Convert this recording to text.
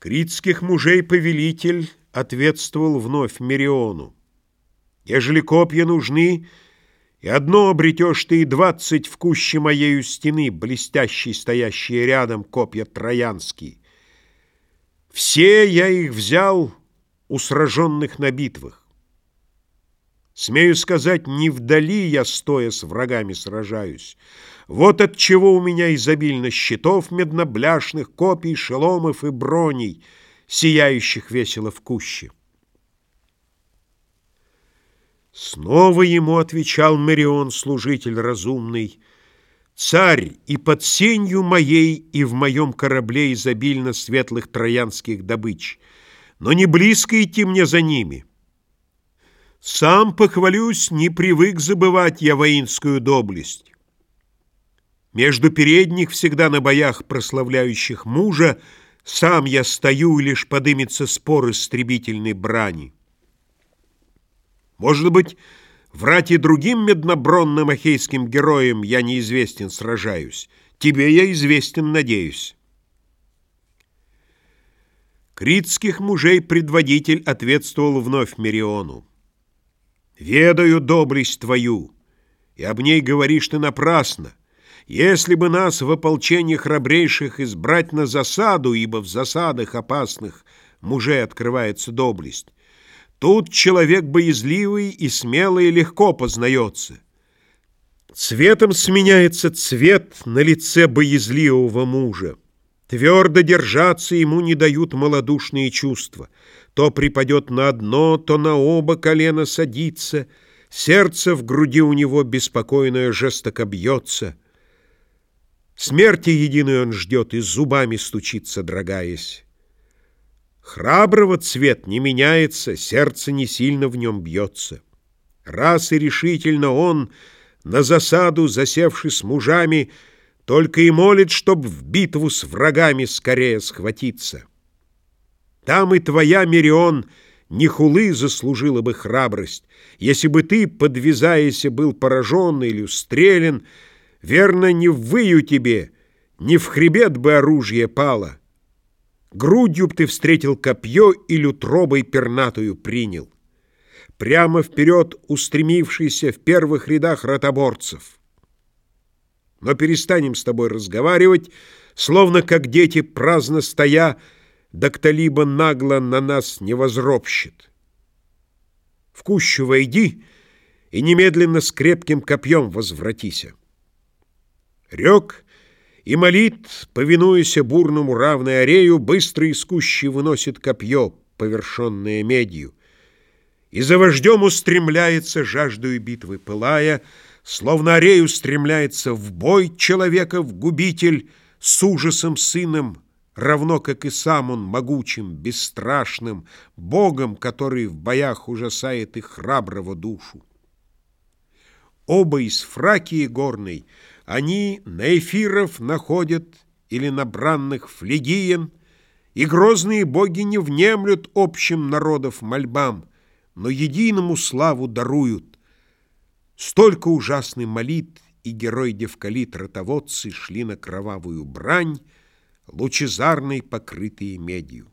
Критских мужей повелитель ответствовал вновь Мериону. Ежели копья нужны, и одно обретешь ты, и двадцать в куще моею стены, блестящие, стоящие рядом копья троянские. Все я их взял у сраженных на битвах. Смею сказать, не вдали я, стоя с врагами, сражаюсь. Вот от чего у меня изобильно щитов меднобляшных, копий, шеломов и броней, сияющих весело в куще. Снова ему отвечал Мерион, служитель разумный, «Царь, и под сенью моей, и в моем корабле изобильно светлых троянских добыч, но не близко идти мне за ними». Сам, похвалюсь, не привык забывать я воинскую доблесть. Между передних, всегда на боях прославляющих мужа, Сам я стою, и лишь подымется спор истребительной брани. Может быть, врать и другим меднобронным ахейским героям Я неизвестен сражаюсь. Тебе я известен, надеюсь. Критских мужей предводитель ответствовал вновь Мериону. «Ведаю доблесть твою, и об ней говоришь ты напрасно. Если бы нас в ополчении храбрейших избрать на засаду, ибо в засадах опасных мужей открывается доблесть, тут человек боязливый и смелый легко познается. Цветом сменяется цвет на лице боязливого мужа. Твердо держаться ему не дают малодушные чувства. То припадет на одно, то на оба колена садится, сердце в груди у него беспокойное жестоко бьется — Смерти единой он ждет и зубами стучится, дрогаясь. Храброго цвет не меняется, сердце не сильно в нем бьется. Раз и решительно он, на засаду засевший с мужами, только и молит, чтоб в битву с врагами скорее схватиться. Там и твоя, Мирион, не хулы заслужила бы храбрость, если бы ты, подвязаясь, был поражен или устрелен, Верно, не в выю тебе, не в хребет бы оружие пало. Грудью б ты встретил копье или утробой пернатую принял. Прямо вперед устремившийся в первых рядах ротоборцев. Но перестанем с тобой разговаривать, словно как дети праздно стоя, да кто-либо нагло на нас не возропщит. В кущу войди и немедленно с крепким копьем возвратися. Рек и молит, повинуясь бурному равной арею, быстро искущий выносит копье, повершенное медью. И за вождем устремляется, жаждою битвы пылая, Словно арею стремляется в бой человека в губитель С ужасом сыном, равно как и сам он могучим, бесстрашным, Богом, который в боях ужасает и храброго душу. Оба из Фракии горной — они на эфиров находят или на бранных флегиен, и грозные боги не внемлют общим народов мольбам, но единому славу даруют. Столько ужасный молит, и герой Девкалит ротоводцы шли на кровавую брань, лучезарной покрытые медью.